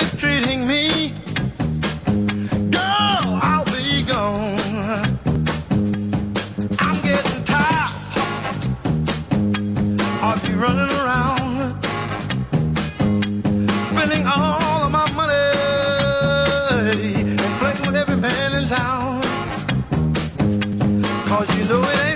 mistreating me. Girl, I'll be gone. I'm getting tired running around, spending all of my money and with every man in you know it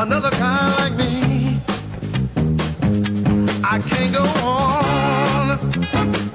another kind like me. I can't go on.